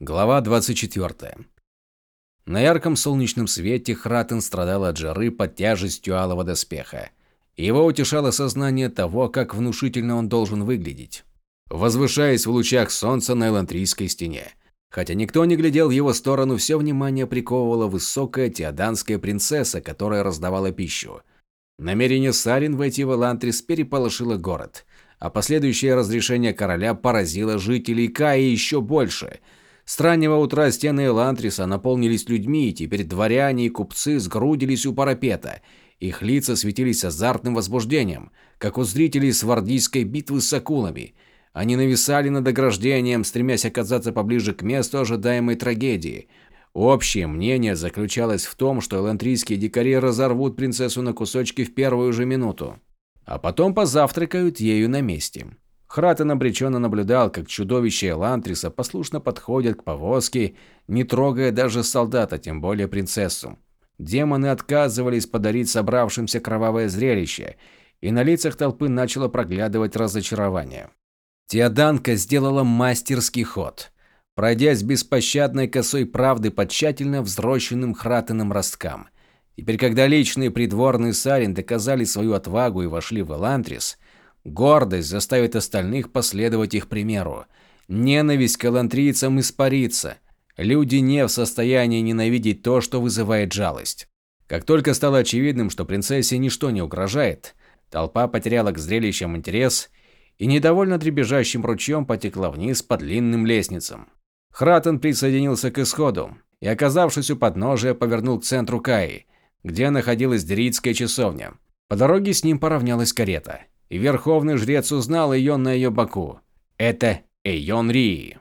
Глава 24. На ярком солнечном свете Хратен страдал от жары под тяжестью алого доспеха. Его утешало сознание того, как внушительно он должен выглядеть, возвышаясь в лучах солнца на Элантрийской стене. Хотя никто не глядел в его сторону, все внимание приковывала высокая теоданская принцесса, которая раздавала пищу. Намерение Сарин войти в Элантрис переполошило город, а последующее разрешение короля поразило жителей Каи еще больше – с раннего утра стены Элантриса наполнились людьми, и теперь дворяне и купцы сгрудились у парапета. Их лица светились азартным возбуждением, как у зрителей свардийской битвы с акулами. Они нависали над ограждением, стремясь оказаться поближе к месту ожидаемой трагедии. Общее мнение заключалось в том, что элантрийские дикари разорвут принцессу на кусочки в первую же минуту, а потом позавтракают ею на месте. Хратен обреченно наблюдал, как чудовище Элантриса послушно подходит к повозке, не трогая даже солдата, тем более принцессу. Демоны отказывались подарить собравшимся кровавое зрелище, и на лицах толпы начало проглядывать разочарование. Теоданка сделала мастерский ход. Пройдясь беспощадной косой правды по тщательно взрощенным Хратеном росткам. Теперь, когда личные придворные Сарин доказали свою отвагу и вошли в Элантрис, Гордость заставит остальных последовать их примеру. Ненависть к элантрийцам испарится. Люди не в состоянии ненавидеть то, что вызывает жалость. Как только стало очевидным, что принцессе ничто не угрожает, толпа потеряла к зрелищам интерес и недовольно дребезжащим ручьем потекла вниз по длинным лестницам. Хратен присоединился к исходу и, оказавшись у подножия, повернул к центру Каи, где находилась Деритская часовня. По дороге с ним поравнялась карета и верховный жрец узнал ее на ее боку. Это Эйон Рии.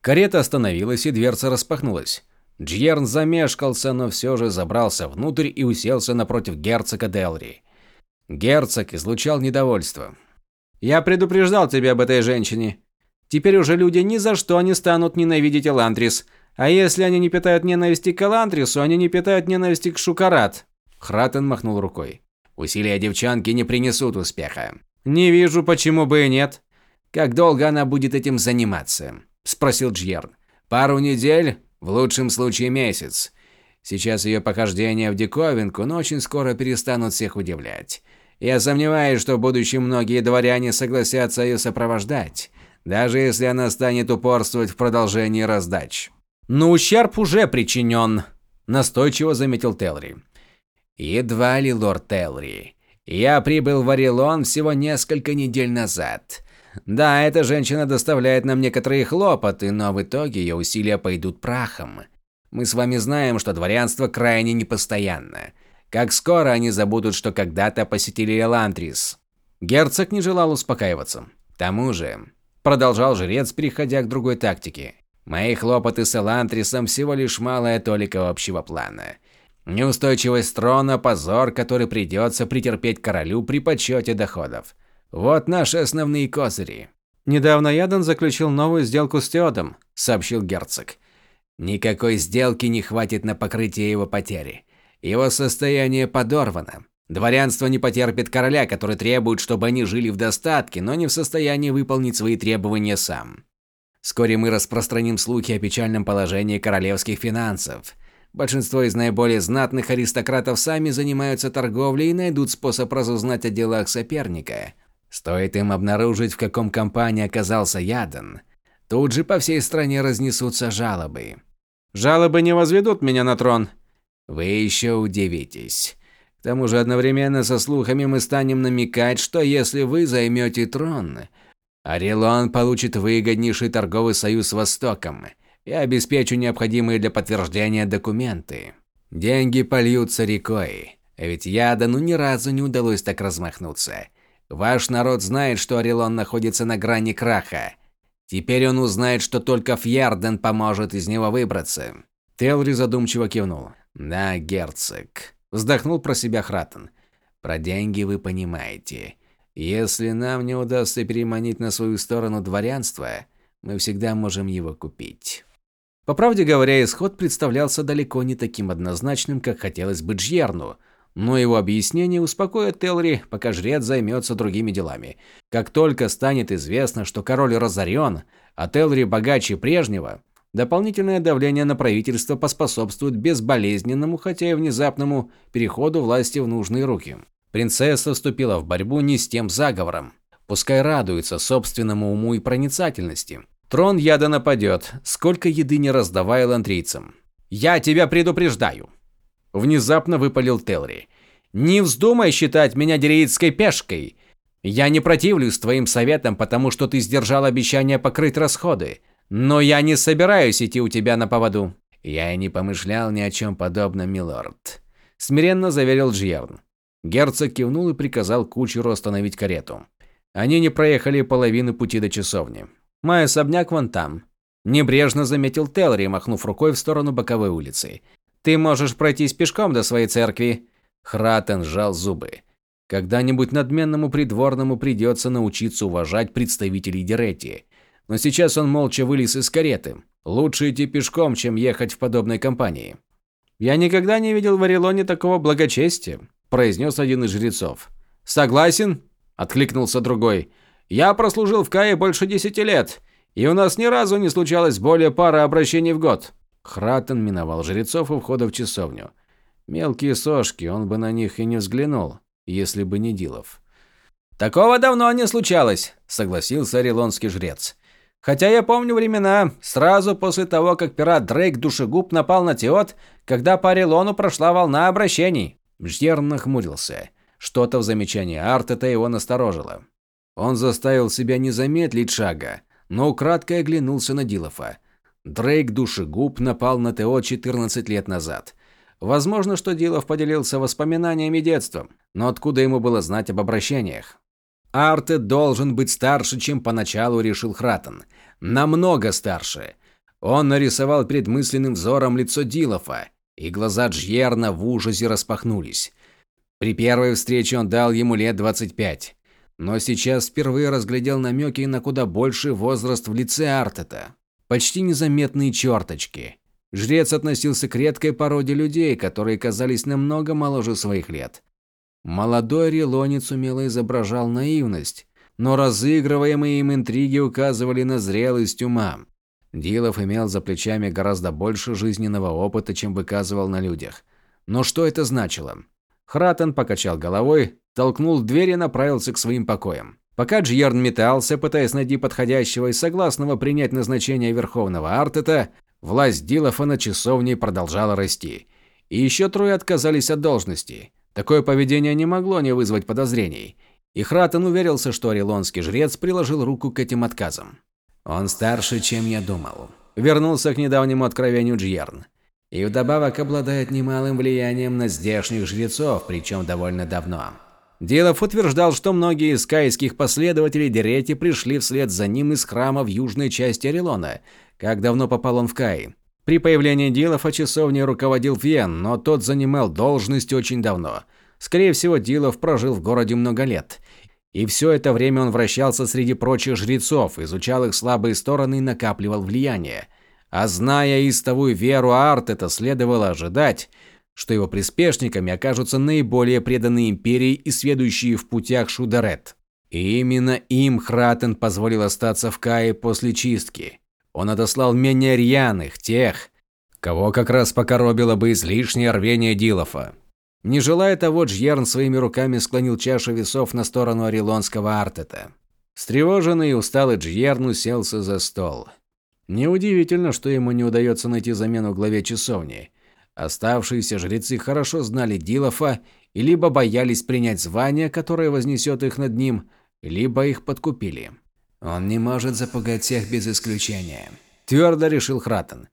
Карета остановилась, и дверца распахнулась. Джьерн замешкался, но все же забрался внутрь и уселся напротив герцога Делри. Герцог излучал недовольство. «Я предупреждал тебя об этой женщине. Теперь уже люди ни за что не станут ненавидеть Эландрис. А если они не питают ненависти к Эландрису, они не питают ненависти к Шукарат». Хратен махнул рукой. Усилия девчонки не принесут успеха. Не вижу, почему бы и нет. Как долго она будет этим заниматься? спросил Джьерн. Пару недель, в лучшем случае месяц. Сейчас ее похождения в диковинку, но очень скоро перестанут всех удивлять. Я сомневаюсь, что в будущем многие дворяне согласятся ее сопровождать, даже если она станет упорствовать в продолжении раздач. Но ущерб уже причинен, настойчиво заметил Телри. Едва ли, лорд Телри. Я прибыл в Орелон всего несколько недель назад. Да, эта женщина доставляет нам некоторые хлопоты, но в итоге ее усилия пойдут прахом. Мы с вами знаем, что дворянство крайне непостоянно. Как скоро они забудут, что когда-то посетили Элантрис? Герцог не желал успокаиваться. К тому же, продолжал жрец, переходя к другой тактике. Мои хлопоты с Элантрисом всего лишь малая толика общего плана. Неустойчивость трона – позор, который придется претерпеть королю при подсчете доходов. Вот наши основные козыри. Недавно Ядан заключил новую сделку с Теодом, сообщил герцог. Никакой сделки не хватит на покрытие его потери. Его состояние подорвано. Дворянство не потерпит короля, который требует, чтобы они жили в достатке, но не в состоянии выполнить свои требования сам. Вскоре мы распространим слухи о печальном положении королевских финансов. Большинство из наиболее знатных аристократов сами занимаются торговлей и найдут способ разузнать о делах соперника. Стоит им обнаружить, в каком компании оказался Ядан, тут же по всей стране разнесутся жалобы. Жалобы не возведут меня на трон. Вы еще удивитесь. К тому же одновременно со слухами мы станем намекать, что если вы займете трон, Орелон получит выгоднейший торговый союз с Востоком – я обеспечу необходимые для подтверждения документы. Деньги польются рекой. Ведь Ядану ни разу не удалось так размахнуться. Ваш народ знает, что Орелон находится на грани краха. Теперь он узнает, что только Фьярден поможет из него выбраться. Телри задумчиво кивнул. Да, герцог. Вздохнул про себя Хратен. Про деньги вы понимаете. Если нам не удастся переманить на свою сторону дворянство, мы всегда можем его купить. По правде говоря, исход представлялся далеко не таким однозначным, как хотелось бы Джьерну, но его объяснение успокоит Телри, пока жрец займется другими делами. Как только станет известно, что король разорен, а Телри богаче прежнего, Дополнительное давление на правительство поспособствует безболезненному, хотя и внезапному, переходу власти в нужные руки. Принцесса вступила в борьбу не с тем заговором. Пускай радуется собственному уму и проницательности. Трон яда нападет, сколько еды не раздавая лантрийцам. «Я тебя предупреждаю!» Внезапно выпалил Телри. «Не вздумай считать меня дереидской пешкой. Я не противлюсь твоим советам, потому что ты сдержал обещание покрыть расходы. Но я не собираюсь идти у тебя на поводу. Я и не помышлял ни о чем подобном, милорд. Смиренно заверил Джьерн. Герцог кивнул и приказал кучеру остановить карету. Они не проехали половины пути до часовни. «Мой особняк вон там», – небрежно заметил Телри, махнув рукой в сторону боковой улицы. «Ты можешь пройтись пешком до своей церкви». Хратен сжал зубы. Когда-нибудь надменному придворному придется научиться уважать представителей Деретти но сейчас он молча вылез из кареты. Лучше идти пешком, чем ехать в подобной компании. «Я никогда не видел в Орелоне такого благочестия», – произнес один из жрецов. «Согласен?» – откликнулся другой. «Я прослужил в Кае больше десяти лет, и у нас ни разу не случалось более пары обращений в год». Хратен миновал жрецов у входа в часовню. Мелкие сошки, он бы на них и не взглянул, если бы не Дилов. «Такого давно не случалось», – согласился орелонский жрец. Хотя я помню времена, сразу после того, как пират Дрейк Душегуб напал на Теот, когда по Орелону прошла волна обращений. Ждерн нахмурился. Что-то в замечании Артета его насторожило. Он заставил себя не замедлить шага, но украдкой оглянулся на Дилофа. Дрейк Душегуб напал на Тео 14 лет назад. Возможно, что Дилов поделился воспоминаниями детства, но откуда ему было знать об обращениях? Артет должен быть старше, чем поначалу решил Хратен. Намного старше. Он нарисовал перед мысленным взором лицо Дилофа, и глаза Джьерна в ужасе распахнулись. При первой встрече он дал ему лет 25, но сейчас впервые разглядел намеки на куда больший возраст в лице Артета. Почти незаметные черточки. Жрец относился к редкой породе людей, которые казались намного моложе своих лет. Молодой релонец умело изображал наивность, но разыгрываемые им интриги указывали на зрелость ума. Дилов имел за плечами гораздо больше жизненного опыта, чем выказывал на людях. Но что это значило? Хратен покачал головой, толкнул дверь и направился к своим покоям. Пока Джьерн метался, пытаясь найти подходящего и согласного принять назначение Верховного Артета, власть Дилофа на часовне продолжала расти. И еще трое отказались от должности. Такое поведение не могло не вызвать подозрений, и Хратен уверился, что орелонский жрец приложил руку к этим отказам. «Он старше, чем я думал», – вернулся к недавнему откровению Джьерн. «И вдобавок обладает немалым влиянием на здешних жрецов, причем довольно давно». Дилов утверждал, что многие из кайских последователей Дерети пришли вслед за ним из храма в южной части Орелона. Как давно попал он в Кай? При появлении Дилова часовней руководил Фиен, но тот занимал должность очень давно. Скорее всего, Дилов прожил в городе много лет. И все это время он вращался среди прочих жрецов, изучал их слабые стороны и накапливал влияние. А зная истовую веру Артета, следовало ожидать, что его приспешниками окажутся наиболее преданные империи и сведущие в путях Шударет. И именно им Хратен позволил остаться в Кае после чистки. Он отослал менее рьяных, тех, кого как раз покоробило бы излишнее рвение Дилофа. Не желая того, Джьерн своими руками склонил чашу весов на сторону орелонского Артета. Встревоженный и усталый Джьерн уселся за стол. Неудивительно, что ему не удается найти замену главе часовни. Оставшиеся жрецы хорошо знали Дилофа и либо боялись принять звание, которое вознесет их над ним, либо их подкупили. Он не может запугать всех без исключения. Твердо решил Хратен.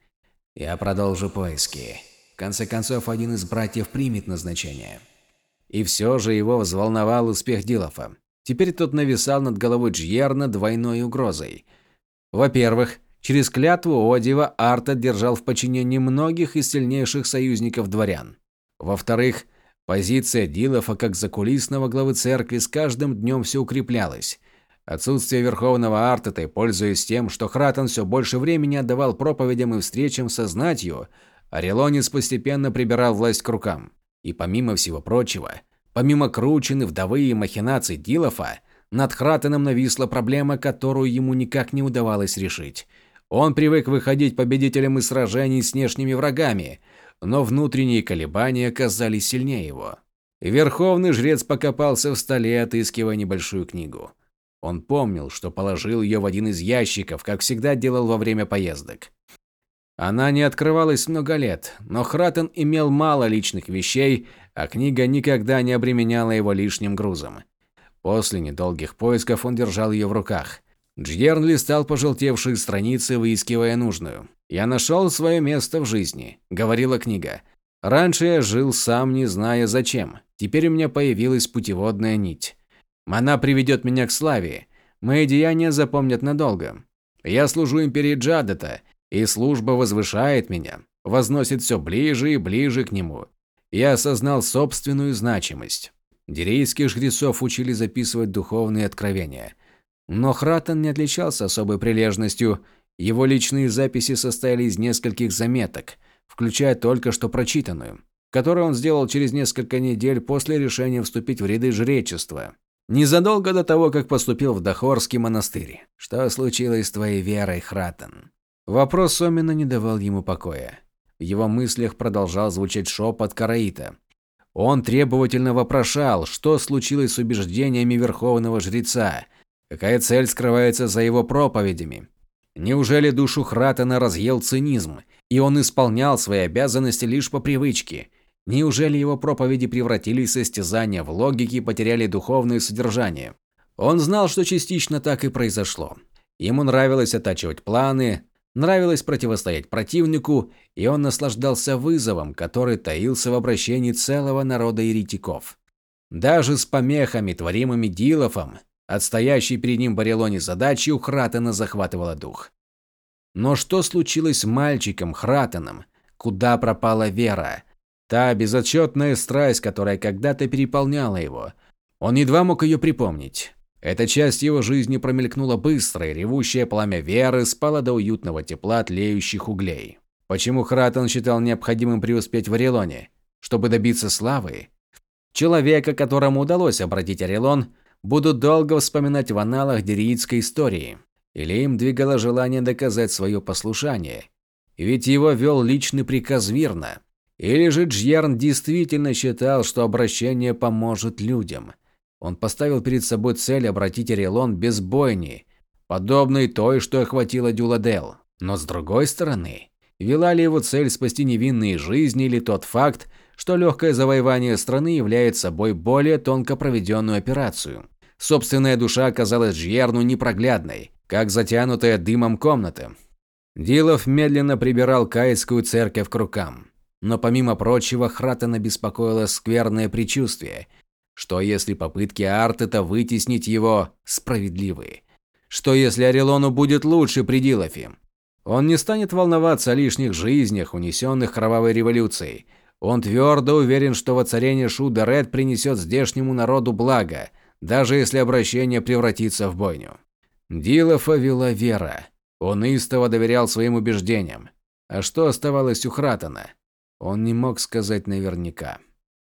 Я продолжу поиски. В конце концов, один из братьев примет назначение. И все же его взволновал успех Дилофа. Теперь тот нависал над головой Джьерна двойной угрозой. Во-первых, через клятву Одива Арта держал в подчинении многих из сильнейших союзников дворян. Во-вторых, позиция Дилофа как закулисного главы церкви с каждым днем все укреплялась. Отсутствие Верховного Артета, пользуясь тем, что Хратен все больше времени отдавал проповедям и встречам со знатью, Орелонец постепенно прибирал власть к рукам. И помимо всего прочего, помимо кручины, вдовы и махинаций Дилофа, над Хратеном нависла проблема, которую ему никак не удавалось решить. Он привык выходить победителем из сражений с внешними врагами, но внутренние колебания казались сильнее его. Верховный жрец покопался в столе, отыскивая небольшую книгу. Он помнил, что положил ее в один из ящиков, как всегда делал во время поездок. Она не открывалась много лет, но Хратен имел мало личных вещей, а книга никогда не обременяла его лишним грузом. После недолгих поисков он держал ее в руках. Джерн листал пожелтевшие страницы, выискивая нужную. «Я нашел свое место в жизни», – говорила книга. «Раньше я жил сам, не зная зачем. Теперь у меня появилась путеводная нить. Она приведет меня к славе. Мои деяния запомнят надолго. Я служу империи Джадета, и служба возвышает меня, возносит все ближе и ближе к нему. Я осознал собственную значимость. Дирейских жрецов учили записывать духовные откровения. Но Хратен не отличался особой прилежностью. Его личные записи состояли из нескольких заметок, включая только что прочитанную, которую он сделал через несколько недель после решения вступить в ряды жречества. Незадолго до того, как поступил в Дахорский монастырь. Что случилось с твоей верой, Хратен? Вопрос Сомина не давал ему покоя. В его мыслях продолжал звучать шепот Караита. Он требовательно вопрошал, что случилось с убеждениями верховного жреца, какая цель скрывается за его проповедями. Неужели душу Хратена разъел цинизм, и он исполнял свои обязанности лишь по привычке? Неужели его проповеди превратились в состязания в логике и потеряли духовное содержание? Он знал, что частично так и произошло. Ему нравилось оттачивать планы, Нравилось противостоять противнику, и он наслаждался вызовом, который таился в обращении целого народа еретиков. Даже с помехами, творимыми Дилофом, отстоящей перед ним Барелоне задачи у Хратена захватывала дух. Но что случилось с мальчиком Хратеном? Куда пропала вера? Та безотчетная страсть, которая когда-то переполняла его. Он едва мог ее припомнить. Эта часть его жизни промелькнула быстро, и ревущее пламя веры спало до уютного тепла тлеющих углей. Почему Хратон считал необходимым преуспеть в Орелоне? Чтобы добиться славы? Человека, которому удалось обратить Орелон, будут долго вспоминать в аналах дериитской истории. Или им двигало желание доказать свое послушание. Ведь его вел личный приказ Вирна. Или же Джьерн действительно считал, что обращение поможет людям – он поставил перед собой цель обратить Орелон без бойни, подобной той, что охватила Дюладел. Но с другой стороны, вела ли его цель спасти невинные жизни или тот факт, что легкое завоевание страны является собой более тонко проведенную операцию? Собственная душа оказалась Жьерну непроглядной, как затянутая дымом комната. Дилов медленно прибирал каитскую церковь к рукам. Но помимо прочего, Хратена беспокоило скверное предчувствие – что если попытки Артета вытеснить его справедливы? Что если Орелону будет лучше при Дилофе? Он не станет волноваться о лишних жизнях, унесенных кровавой революцией. Он твердо уверен, что воцарение Шуда Ред принесет здешнему народу благо, даже если обращение превратится в бойню. Дилофа вела вера. Он истово доверял своим убеждениям. А что оставалось у Хратона? Он не мог сказать наверняка.